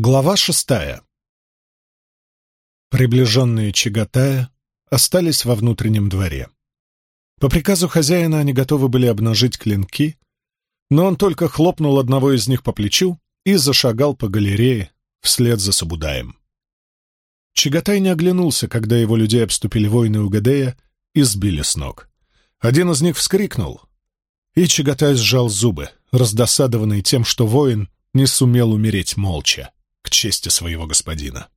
Глава шестая. Приближенные Чагатая остались во внутреннем дворе. По приказу хозяина они готовы были обнажить клинки, но он только хлопнул одного из них по плечу и зашагал по галерее вслед за Сабудаем. Чагатай не оглянулся, когда его людей обступили воины Угадея и сбили с ног. Один из них вскрикнул, и Чагатай сжал зубы, раздосадованный тем, что воин не сумел умереть молча к чести своего господина.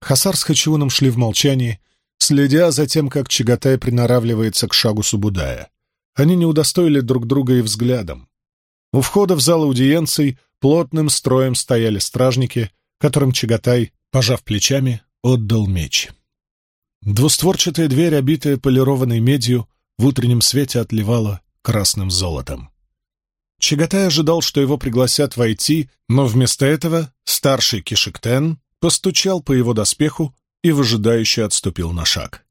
Хасар с Хачиуном шли в молчании, следя за тем, как Чагатай приноравливается к шагу Субудая. Они не удостоили друг друга и взглядом. У входа в зал аудиенций плотным строем стояли стражники, которым Чагатай, пожав плечами, отдал меч. Двустворчатая дверь, обитая полированной медью, в утреннем свете отливала красным золотом. Чагатай ожидал, что его пригласят войти, но вместо этого старший Кишиктен постучал по его доспеху и выжидающе отступил на шаг.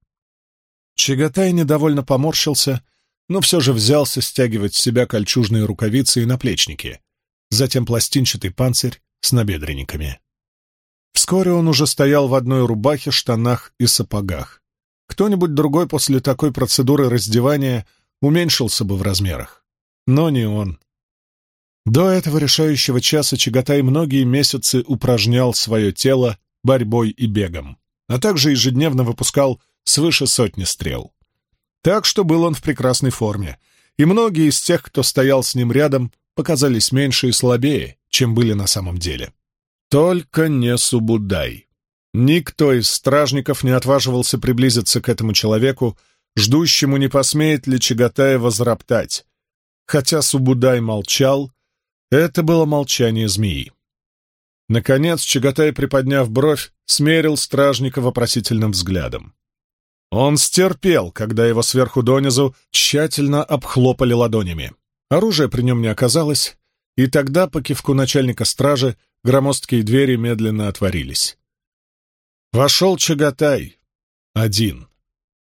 Чагатай недовольно поморщился, но все же взялся стягивать с себя кольчужные рукавицы и наплечники, затем пластинчатый панцирь с набедренниками. Вскоре он уже стоял в одной рубахе, штанах и сапогах. Кто-нибудь другой после такой процедуры раздевания уменьшился бы в размерах. Но не он. До этого решающего часа Чагатай многие месяцы упражнял свое тело борьбой и бегом, а также ежедневно выпускал свыше сотни стрел. Так что был он в прекрасной форме, и многие из тех, кто стоял с ним рядом, показались меньше и слабее, чем были на самом деле. Только не Субудай. Никто из стражников не отваживался приблизиться к этому человеку, ждущему, не посмеет ли Чагатай возроптать. Хотя Субудай молчал, это было молчание змеи. Наконец, Чагатай, приподняв бровь, смерил стражника вопросительным взглядом. Он стерпел, когда его сверху донизу тщательно обхлопали ладонями. Оружия при нем не оказалось, и тогда, по кивку начальника стражи, громоздкие двери медленно отворились. Вошел Чагатай. Один.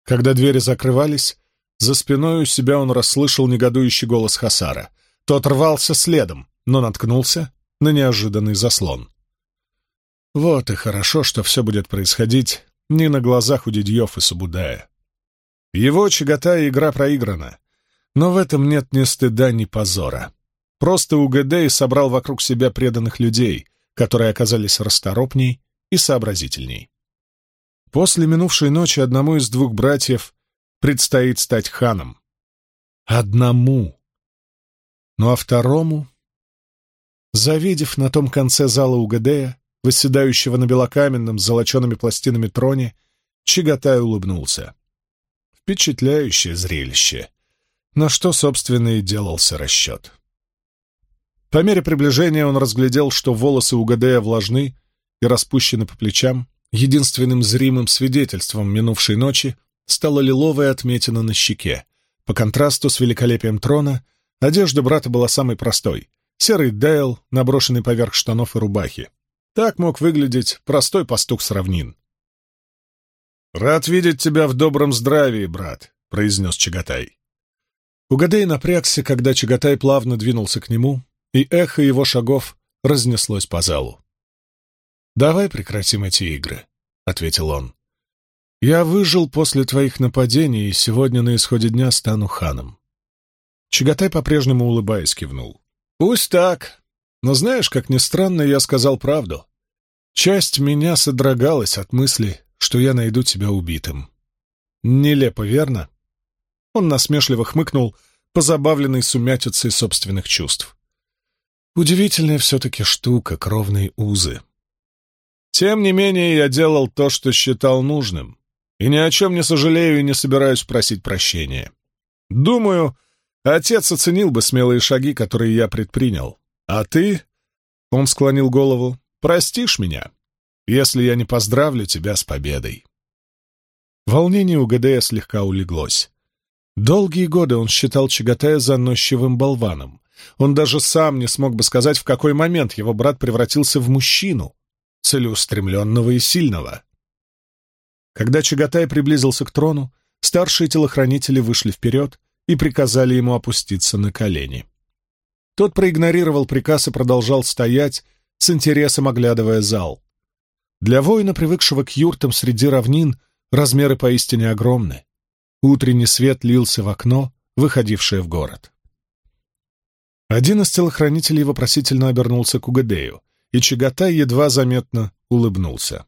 Когда двери закрывались, за спиной у себя он расслышал негодующий голос Хасара. Тот рвался следом, но наткнулся на неожиданный заслон. Вот и хорошо, что все будет происходить не на глазах у Дидьев и Субудая. Его чагота игра проиграна, но в этом нет ни стыда, ни позора. Просто Угадей собрал вокруг себя преданных людей, которые оказались расторопней и сообразительней. После минувшей ночи одному из двух братьев предстоит стать ханом. Одному ну а второму... Завидев на том конце зала Угадея, восседающего на белокаменном с золочеными пластинами троне, Чагатай улыбнулся. Впечатляющее зрелище, на что, собственно, и делался расчет. По мере приближения он разглядел, что волосы Угадея влажны и распущены по плечам. Единственным зримым свидетельством минувшей ночи стала лиловая отметина на щеке. По контрасту с великолепием трона — Одежда брата была самой простой. Серый Дейл, наброшенный поверх штанов и рубахи. Так мог выглядеть простой пастух с равнин. «Рад видеть тебя в добром здравии, брат», — произнес Чагатай. Угадей напрягся, когда Чагатай плавно двинулся к нему, и эхо его шагов разнеслось по залу. «Давай прекратим эти игры», — ответил он. «Я выжил после твоих нападений, и сегодня на исходе дня стану ханом. Чагатай по-прежнему улыбаясь кивнул. «Пусть так. Но знаешь, как ни странно, я сказал правду. Часть меня содрогалась от мысли, что я найду тебя убитым. Нелепо, верно?» Он насмешливо хмыкнул, позабавленный сумятицей собственных чувств. Удивительная все-таки штука, кровные узы. Тем не менее, я делал то, что считал нужным, и ни о чем не сожалею и не собираюсь просить прощения. Думаю, Отец оценил бы смелые шаги, которые я предпринял. А ты, — он склонил голову, — простишь меня, если я не поздравлю тебя с победой. Волнение у ГДС слегка улеглось. Долгие годы он считал Чагатая заносчивым болваном. Он даже сам не смог бы сказать, в какой момент его брат превратился в мужчину, целеустремленного и сильного. Когда Чагатай приблизился к трону, старшие телохранители вышли вперед и приказали ему опуститься на колени. Тот проигнорировал приказ и продолжал стоять, с интересом оглядывая зал. Для воина, привыкшего к юртам среди равнин, размеры поистине огромны. Утренний свет лился в окно, выходившее в город. Один из телохранителей вопросительно обернулся к Угадею, и Чагатай едва заметно улыбнулся.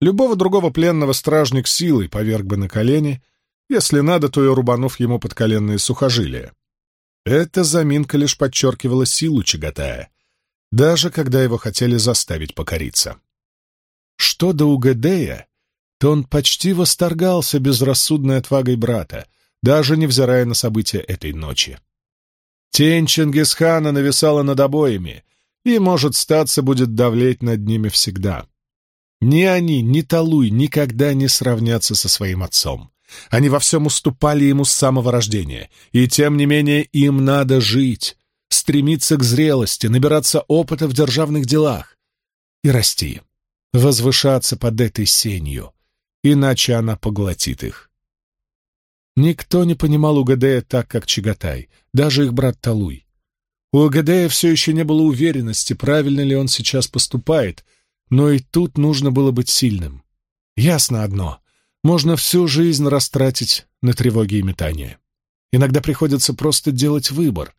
Любого другого пленного стражник силой поверг бы на колени, если надо, то и рубанув ему под коленные сухожилия. Эта заминка лишь подчеркивала силу Чагатая, даже когда его хотели заставить покориться. Что до Угадея, то он почти восторгался безрассудной отвагой брата, даже невзирая на события этой ночи. Тень Чингисхана нависала над обоими и, может, статься будет давлеть над ними всегда. Ни они, ни Талуй никогда не сравнятся со своим отцом. Они во всем уступали ему с самого рождения, и тем не менее им надо жить, стремиться к зрелости, набираться опыта в державных делах и расти, возвышаться под этой сенью, иначе она поглотит их. Никто не понимал Угадея так, как Чагатай, даже их брат Талуй. У Угадея все еще не было уверенности, правильно ли он сейчас поступает, но и тут нужно было быть сильным. Ясно одно — можно всю жизнь растратить на тревоги и метания. Иногда приходится просто делать выбор,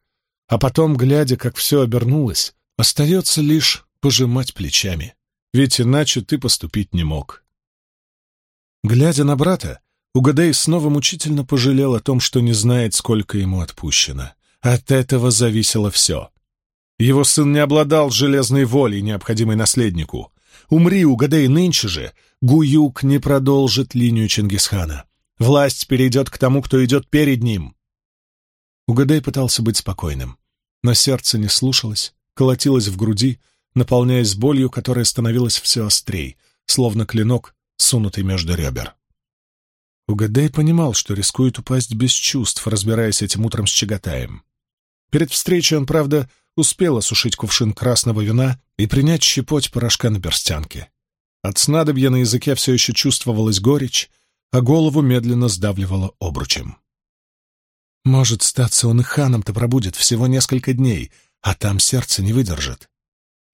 а потом, глядя, как все обернулось, остается лишь пожимать плечами, ведь иначе ты поступить не мог. Глядя на брата, Угадей снова мучительно пожалел о том, что не знает, сколько ему отпущено. От этого зависело все. Его сын не обладал железной волей, необходимой наследнику. Умри, Угадей, нынче же, Гуюк не продолжит линию Чингисхана. Власть перейдет к тому, кто идет перед ним. Угадей пытался быть спокойным, но сердце не слушалось, колотилось в груди, наполняясь болью, которая становилась все острей, словно клинок, сунутый между ребер. Угадей понимал, что рискует упасть без чувств, разбираясь этим утром с Чагатаем. Перед встречей он, правда, успел осушить кувшин красного вина и принять щепоть порошка на перстянке. От снадобья на языке все еще чувствовалась горечь, а голову медленно сдавливало обручем. Может, статься он и ханом-то пробудет всего несколько дней, а там сердце не выдержит.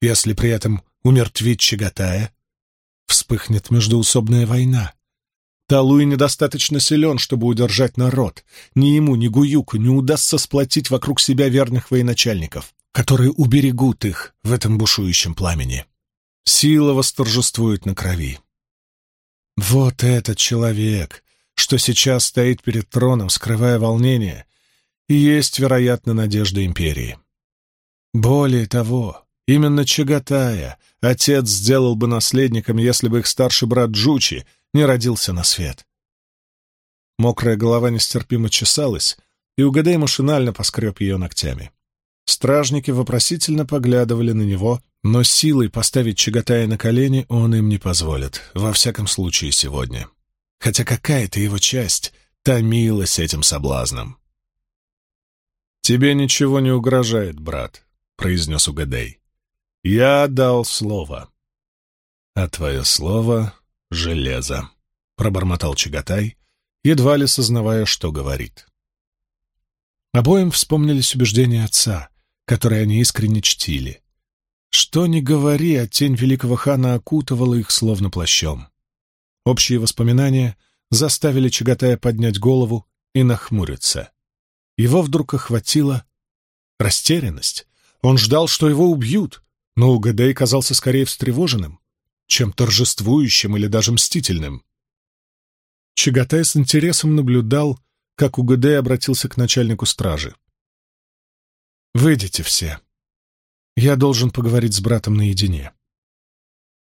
Если при этом умертвить Чагатая, вспыхнет междуусобная война. Талуй недостаточно силен, чтобы удержать народ. Ни ему, ни Гуюку не удастся сплотить вокруг себя верных военачальников, которые уберегут их в этом бушующем пламени. Сила восторжествует на крови. Вот этот человек, что сейчас стоит перед троном, скрывая волнение, и есть, вероятно, надежда империи. Более того, именно Чагатая отец сделал бы наследником, если бы их старший брат Джучи не родился на свет. Мокрая голова нестерпимо чесалась, и Угадай машинально поскреб ее ногтями. Стражники вопросительно поглядывали на него, но силой поставить Чагатая на колени он им не позволит, во всяком случае сегодня. Хотя какая-то его часть томилась этим соблазном. «Тебе ничего не угрожает, брат», — произнес Угадей. «Я дал слово». «А твое слово железо», — пробормотал Чагатай, едва ли сознавая, что говорит. Обоим вспомнились убеждения отца, которые они искренне чтили. Что ни говори, а тень великого хана окутывала их словно плащом. Общие воспоминания заставили Чагатая поднять голову и нахмуриться. Его вдруг охватила растерянность. Он ждал, что его убьют, но Угадей казался скорее встревоженным чем торжествующим или даже мстительным. Чагатай с интересом наблюдал, как УГД обратился к начальнику стражи. «Выйдите все. Я должен поговорить с братом наедине».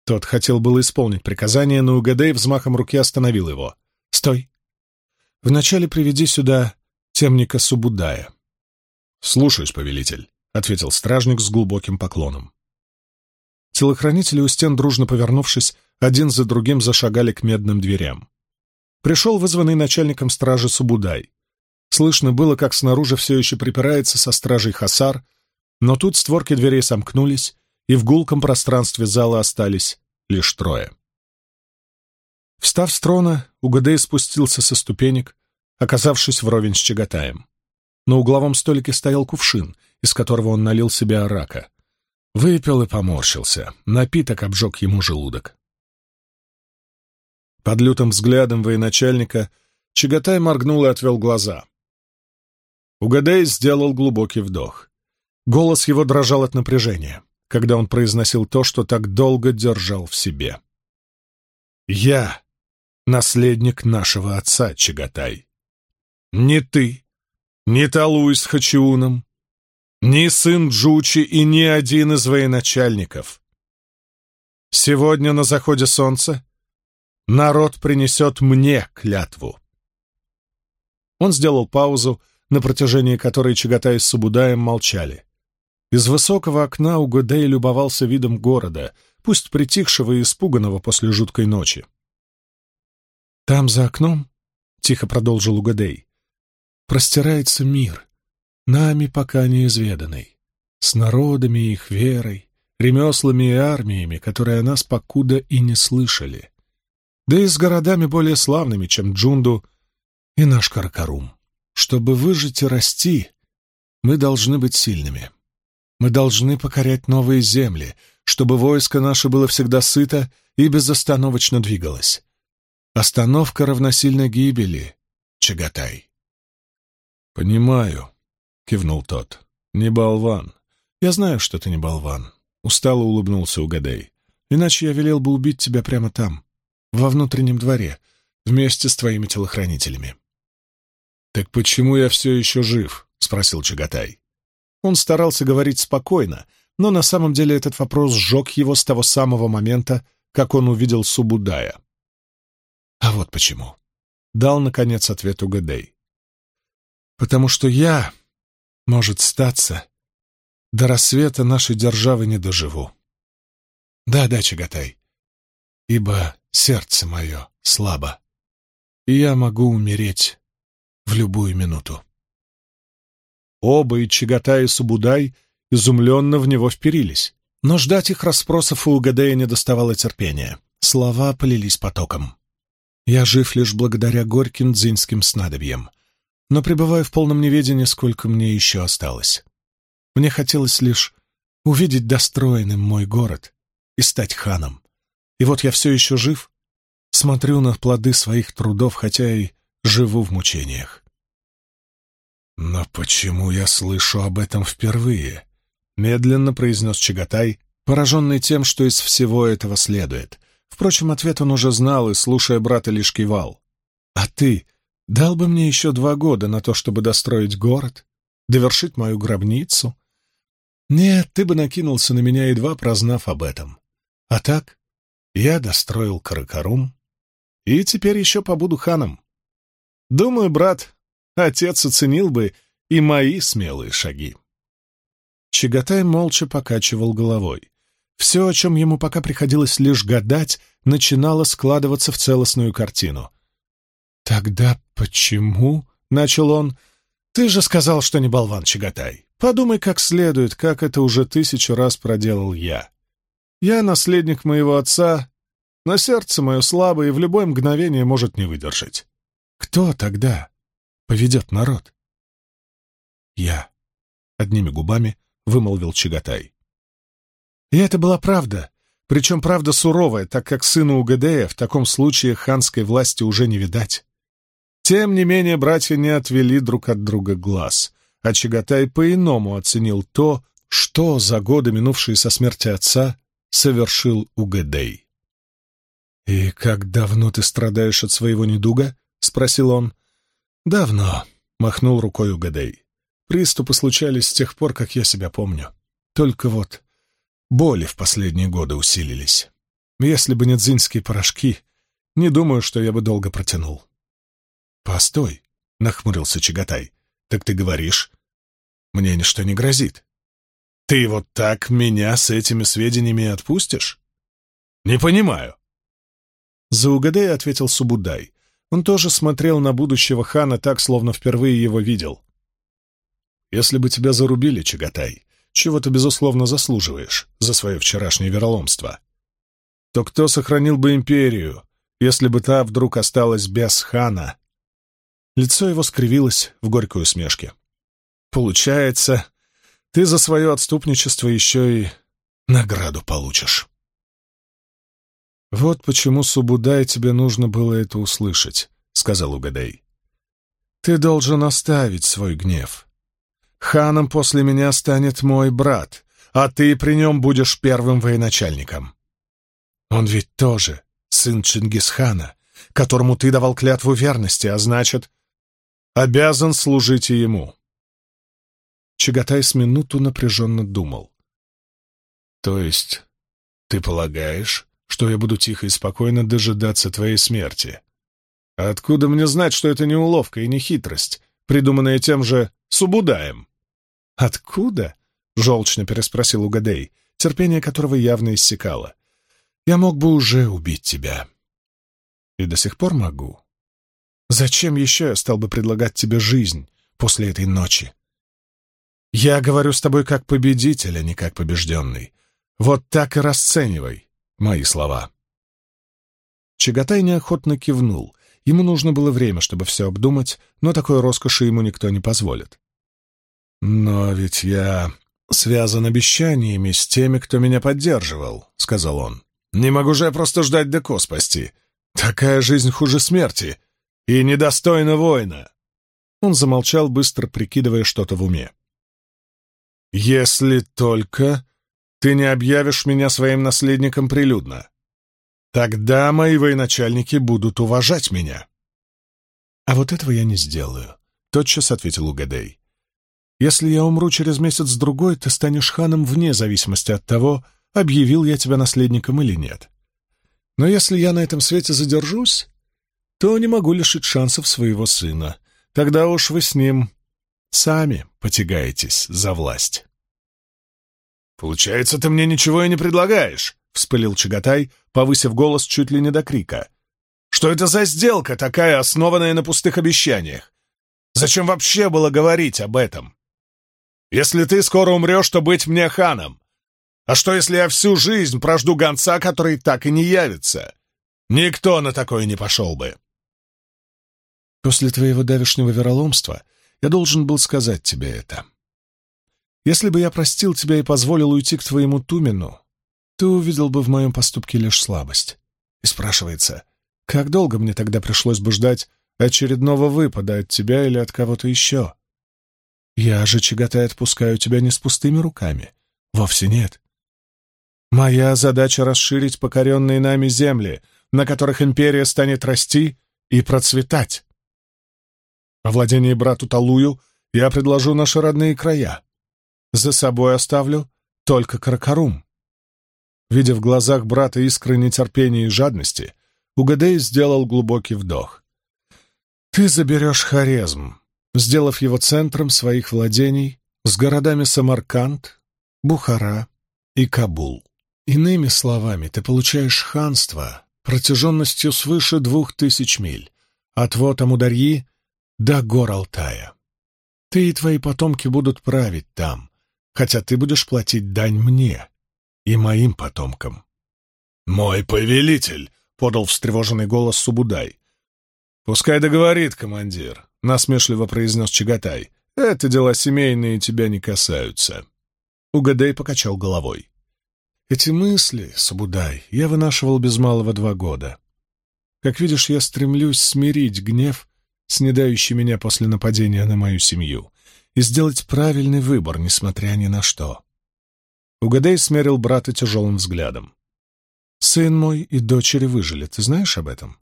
Тот хотел было исполнить приказание, но УГД взмахом руки остановил его. «Стой! Вначале приведи сюда темника Субудая». «Слушаюсь, повелитель», — ответил стражник с глубоким поклоном. Телохранители у стен, дружно повернувшись, один за другим зашагали к медным дверям. Пришел вызванный начальником стражи Субудай. Слышно было, как снаружи все еще припирается со стражей Хасар, но тут створки дверей сомкнулись, и в гулком пространстве зала остались лишь трое. Встав с трона, Угадей спустился со ступенек, оказавшись вровень с Чагатаем. На угловом столике стоял кувшин, из которого он налил себе арака. Выпил и поморщился. Напиток обжег ему желудок. Под лютым взглядом военачальника Чагатай моргнул и отвел глаза. Угадей сделал глубокий вдох. Голос его дрожал от напряжения, когда он произносил то, что так долго держал в себе. «Я — наследник нашего отца, Чагатай. Не ты, не Талуй с Хачиуном, ни сын Джучи и ни один из военачальников. Сегодня на заходе солнца народ принесет мне клятву. Он сделал паузу, на протяжении которой Чагатай с Субудаем молчали. Из высокого окна Угодей любовался видом города, пусть притихшего и испуганного после жуткой ночи. «Там, за окном, — тихо продолжил Угодей, — простирается мир, нами пока неизведанный, с народами и их верой, ремеслами и армиями, которые о нас покуда и не слышали, да и с городами более славными, чем Джунду и наш Каракарум. Чтобы выжить и расти, мы должны быть сильными. Мы должны покорять новые земли, чтобы войско наше было всегда сыто и безостановочно двигалось. Остановка равносильна гибели, Чагатай. «Понимаю», — кивнул тот. «Не болван. Я знаю, что ты не болван». Устало улыбнулся Угадей. «Иначе я велел бы убить тебя прямо там, во внутреннем дворе, вместе с твоими телохранителями». «Так почему я все еще жив?» — спросил Чагатай. Он старался говорить спокойно, но на самом деле этот вопрос сжег его с того самого момента, как он увидел Субудая. «А вот почему», — дал, наконец, ответ Угадей. «Потому что я может статься, до рассвета нашей державы не доживу. Да-да, Чагатай, ибо сердце мое слабо, и я могу умереть в любую минуту. Оба, и Чагатай, и Субудай, изумленно в него вперились, но ждать их расспросов у Угадея не доставало терпения. Слова полились потоком. «Я жив лишь благодаря горьким дзинским снадобьям но пребываю в полном неведении, сколько мне еще осталось. Мне хотелось лишь увидеть достроенным мой город и стать ханом. И вот я все еще жив, смотрю на плоды своих трудов, хотя и живу в мучениях. «Но почему я слышу об этом впервые?» — медленно произнес Чагатай, пораженный тем, что из всего этого следует. Впрочем, ответ он уже знал и, слушая брата, лишь кивал. «А ты Дал бы мне еще два года на то, чтобы достроить город, довершить мою гробницу. Нет, ты бы накинулся на меня, едва прознав об этом. А так я достроил Каракарум, и теперь еще побуду ханом. Думаю, брат, отец оценил бы и мои смелые шаги. Чагатай молча покачивал головой. Все, о чем ему пока приходилось лишь гадать, начинало складываться в целостную картину. «Тогда почему?» — начал он. «Ты же сказал, что не болван, Чагатай. Подумай как следует, как это уже тысячу раз проделал я. Я наследник моего отца, но сердце мое слабое и в любое мгновение может не выдержать. Кто тогда поведет народ?» «Я», — одними губами вымолвил Чагатай. И это была правда, причем правда суровая, так как сыну Угадея в таком случае ханской власти уже не видать. Тем не менее, братья не отвели друг от друга глаз, а Чагатай по-иному оценил то, что за годы, минувшие со смерти отца, совершил Угадей. «И как давно ты страдаешь от своего недуга?» — спросил он. «Давно», — махнул рукой Угадей. «Приступы случались с тех пор, как я себя помню. Только вот боли в последние годы усилились. Если бы не дзиньские порошки, не думаю, что я бы долго протянул». «Постой», — нахмурился Чагатай. «Так ты говоришь, мне ничто не грозит. Ты вот так меня с этими сведениями отпустишь? Не понимаю». За Угадей ответил Субудай. Он тоже смотрел на будущего хана так, словно впервые его видел. «Если бы тебя зарубили, Чагатай, чего ты, безусловно, заслуживаешь за свое вчерашнее вероломство, то кто сохранил бы империю, если бы та вдруг осталась без хана?» Лицо его скривилось в горькой усмешке. «Получается, ты за свое отступничество еще и награду получишь. «Вот почему, Субудай, тебе нужно было это услышать», — сказал Угадей. «Ты должен оставить свой гнев. Ханом после меня станет мой брат, а ты при нем будешь первым военачальником. Он ведь тоже сын Чингисхана, которому ты давал клятву верности, а значит, обязан служить и ему». Чагатай с минуту напряженно думал. «То есть ты полагаешь, что я буду тихо и спокойно дожидаться твоей смерти. Откуда мне знать, что это не уловка и не хитрость, придуманная тем же Субудаем? Откуда? Желчно переспросил Угадей, терпение которого явно иссякало. Я мог бы уже убить тебя. И до сих пор могу. Зачем еще я стал бы предлагать тебе жизнь после этой ночи? Я говорю с тобой как победитель, а не как побежденный. Вот так и расценивай мои слова. Чагатай неохотно кивнул. Ему нужно было время, чтобы все обдумать, но такой роскоши ему никто не позволит. «Но ведь я связан обещаниями с теми, кто меня поддерживал», — сказал он. «Не могу же я просто ждать Деко спасти. Такая жизнь хуже смерти и недостойна воина». Он замолчал, быстро прикидывая что-то в уме. «Если только ты не объявишь меня своим наследником прилюдно. Тогда мои военачальники будут уважать меня. А вот этого я не сделаю, — тотчас ответил Угадей. Если я умру через месяц-другой, ты станешь ханом вне зависимости от того, объявил я тебя наследником или нет. Но если я на этом свете задержусь, то не могу лишить шансов своего сына. Тогда уж вы с ним сами потягаетесь за власть. «Получается, ты мне ничего и не предлагаешь», — вспылил Чагатай, повысив голос чуть ли не до крика. «Что это за сделка такая, основанная на пустых обещаниях? Зачем вообще было говорить об этом? Если ты скоро умрешь, то быть мне ханом. А что, если я всю жизнь прожду гонца, который так и не явится? Никто на такое не пошел бы». «После твоего давешнего вероломства я должен был сказать тебе это», если бы я простил тебя и позволил уйти к твоему Тумену, ты увидел бы в моем поступке лишь слабость. И спрашивается, как долго мне тогда пришлось бы ждать очередного выпада от тебя или от кого-то еще? Я же, Чагатай, отпускаю тебя не с пустыми руками. Вовсе нет. Моя задача — расширить покоренные нами земли, на которых империя станет расти и процветать. Во владении брату Талую я предложу наши родные края. За собой оставлю только Каракарум. Видя в глазах брата искры нетерпения и жадности, Угадей сделал глубокий вдох. «Ты заберешь Хорезм, сделав его центром своих владений с городами Самарканд, Бухара и Кабул. Иными словами, ты получаешь ханство протяженностью свыше двух тысяч миль, от вот Амударьи до гор Алтая. Ты и твои потомки будут править там, хотя ты будешь платить дань мне и моим потомкам. «Мой повелитель!» — подал встревоженный голос Субудай. «Пускай договорит, командир», — насмешливо произнес Чагатай. «Это дела семейные, тебя не касаются». Угадей покачал головой. «Эти мысли, Субудай, я вынашивал без малого два года. Как видишь, я стремлюсь смирить гнев, снедающий меня после нападения на мою семью и сделать правильный выбор, несмотря ни на что. Угадей смерил брата тяжелым взглядом. «Сын мой и дочери выжили, ты знаешь об этом?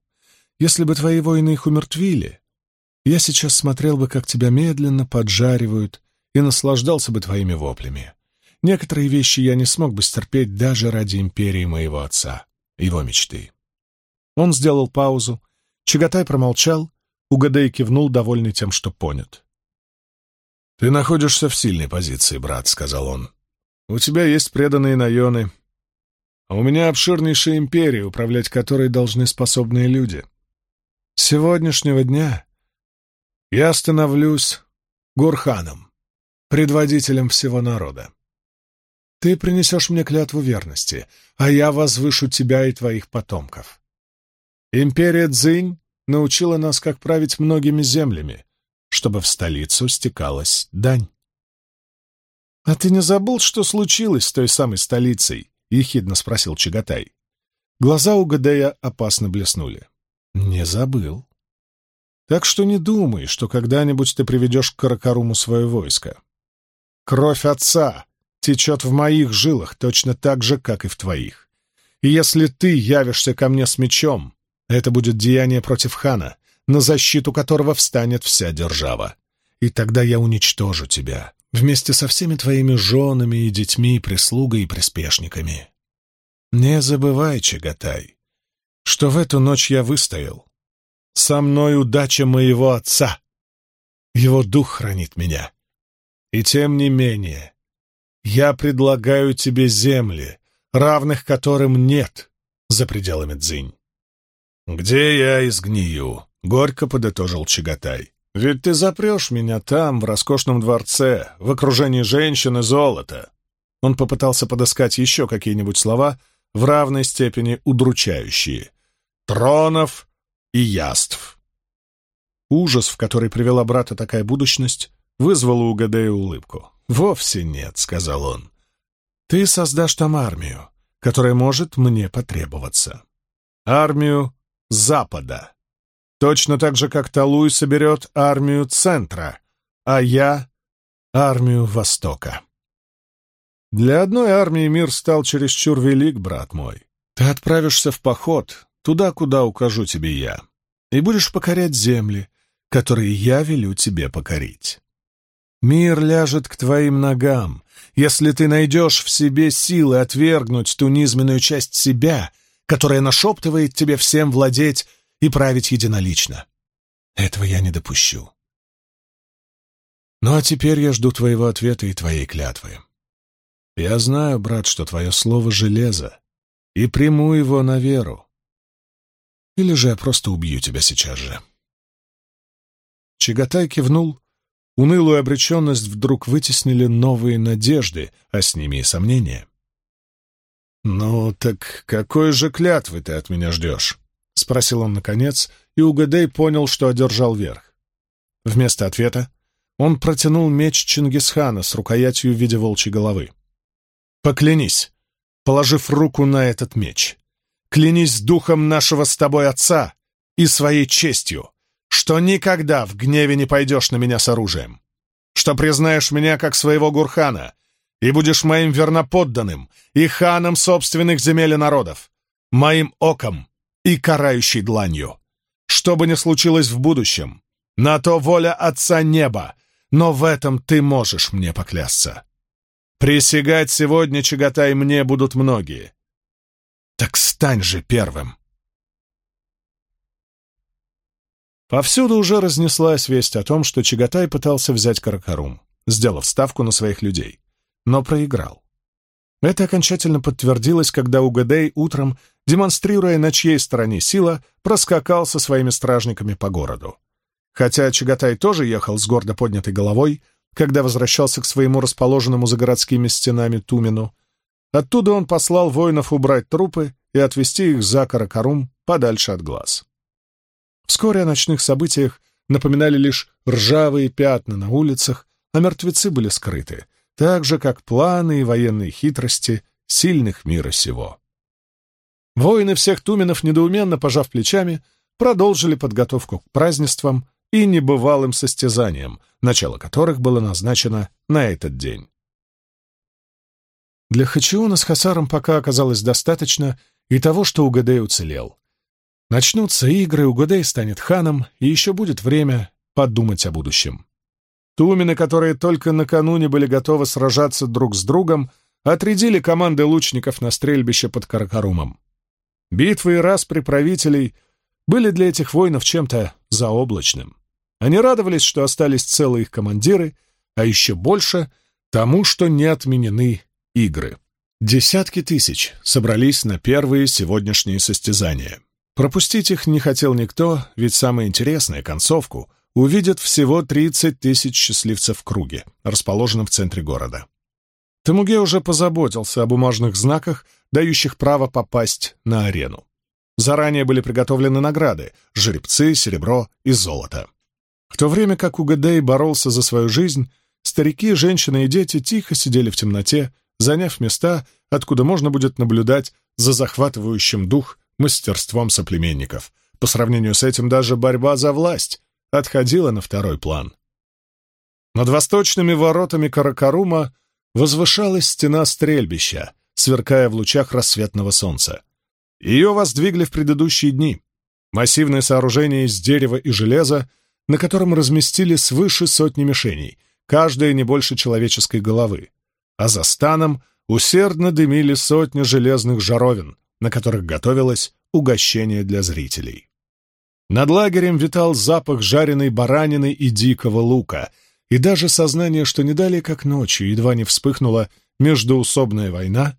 Если бы твои воины их умертвили, я сейчас смотрел бы, как тебя медленно поджаривают, и наслаждался бы твоими воплями. Некоторые вещи я не смог бы стерпеть даже ради империи моего отца, его мечты». Он сделал паузу, Чагатай промолчал, Угадей кивнул, довольный тем, что понят. «Ты находишься в сильной позиции, брат», — сказал он. «У тебя есть преданные наены, а у меня обширнейшая империя, управлять которой должны способные люди. С сегодняшнего дня я становлюсь Гурханом, предводителем всего народа. Ты принесешь мне клятву верности, а я возвышу тебя и твоих потомков. Империя Цзинь научила нас, как править многими землями, чтобы в столицу стекалась дань. «А ты не забыл, что случилось с той самой столицей?» — ехидно спросил Чагатай. Глаза у Гадея опасно блеснули. «Не забыл. Так что не думай, что когда-нибудь ты приведешь к Каракаруму свое войско. Кровь отца течет в моих жилах точно так же, как и в твоих. И если ты явишься ко мне с мечом, это будет деяние против хана, на защиту которого встанет вся держава. И тогда я уничтожу тебя, вместе со всеми твоими женами и детьми, прислугой и приспешниками. Не забывай, Чагатай, что в эту ночь я выстоял. Со мной удача моего отца. Его дух хранит меня. И тем не менее, я предлагаю тебе земли, равных которым нет за пределами Дзинь. «Где я изгнию?» — горько подытожил Чагатай. «Ведь ты запрешь меня там, в роскошном дворце, в окружении женщин и золота». Он попытался подыскать еще какие-нибудь слова, в равной степени удручающие. «Тронов и яств». Ужас, в который привела брата такая будущность, вызвал у Гадея улыбку. «Вовсе нет», — сказал он. «Ты создашь там армию, которая может мне потребоваться. Армию Запада. Точно так же, как Талуй соберет армию Центра, а я — армию Востока. Для одной армии мир стал чересчур велик, брат мой. Ты отправишься в поход, туда, куда укажу тебе я, и будешь покорять земли, которые я велю тебе покорить. Мир ляжет к твоим ногам, если ты найдешь в себе силы отвергнуть ту низменную часть себя — которая нашептывает тебе всем владеть и править единолично. Этого я не допущу. Ну а теперь я жду твоего ответа и твоей клятвы. Я знаю, брат, что твое слово — железо, и приму его на веру. Или же я просто убью тебя сейчас же. Чагатай кивнул. Унылую обреченность вдруг вытеснили новые надежды, а с ними и сомнения. «Ну, так какой же клятвы ты от меня ждешь?» — спросил он наконец, и Угадей понял, что одержал верх. Вместо ответа он протянул меч Чингисхана с рукоятью в виде волчьей головы. «Поклянись, положив руку на этот меч. Клянись духом нашего с тобой отца и своей честью, что никогда в гневе не пойдешь на меня с оружием, что признаешь меня как своего Гурхана и будешь моим верноподданным и ханом собственных земель и народов, моим оком и карающей дланью. Что бы ни случилось в будущем, на то воля Отца Неба, но в этом ты можешь мне поклясться. Присягать сегодня, Чагатай, мне будут многие. Так стань же первым. Повсюду уже разнеслась весть о том, что Чагатай пытался взять Каракарум, сделав ставку на своих людей но проиграл. Это окончательно подтвердилось, когда Угадей утром, демонстрируя, на чьей стороне сила, проскакал со своими стражниками по городу. Хотя Чагатай тоже ехал с гордо поднятой головой, когда возвращался к своему расположенному за городскими стенами Тумину, оттуда он послал воинов убрать трупы и отвезти их за Каракарум подальше от глаз. Вскоре о ночных событиях напоминали лишь ржавые пятна на улицах, а мертвецы были скрыты, так же, как планы и военные хитрости сильных мира сего. Воины всех туменов, недоуменно пожав плечами, продолжили подготовку к празднествам и небывалым состязаниям, начало которых было назначено на этот день. Для Хачиуна с Хасаром пока оказалось достаточно и того, что Угадей уцелел. Начнутся игры, Угадей станет ханом, и еще будет время подумать о будущем. Тумены, которые только накануне были готовы сражаться друг с другом, отрядили команды лучников на стрельбище под Каракарумом. Битвы и распри правителей были для этих воинов чем-то заоблачным. Они радовались, что остались целы их командиры, а еще больше — тому, что не отменены игры. Десятки тысяч собрались на первые сегодняшние состязания. Пропустить их не хотел никто, ведь самое интересное — концовку — увидят всего 30 тысяч счастливцев в круге, расположенном в центре города. Тамуге уже позаботился о бумажных знаках, дающих право попасть на арену. Заранее были приготовлены награды — жеребцы, серебро и золото. В то время как Угадей боролся за свою жизнь, старики, женщины и дети тихо сидели в темноте, заняв места, откуда можно будет наблюдать за захватывающим дух мастерством соплеменников. По сравнению с этим даже борьба за власть отходила на второй план. Над восточными воротами Каракарума возвышалась стена стрельбища, сверкая в лучах рассветного солнца. Ее воздвигли в предыдущие дни. Массивное сооружение из дерева и железа, на котором разместили свыше сотни мишеней, каждая не больше человеческой головы. А за станом усердно дымили сотни железных жаровин, на которых готовилось угощение для зрителей. Над лагерем витал запах жареной баранины и дикого лука, и даже сознание, что не далее как ночью едва не вспыхнула междуусобная война,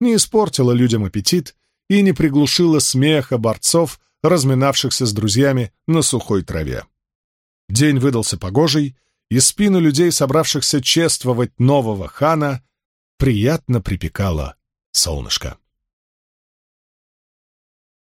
не испортило людям аппетит и не приглушило смеха борцов, разминавшихся с друзьями на сухой траве. День выдался погожий, и спину людей, собравшихся чествовать нового хана, приятно припекало солнышко.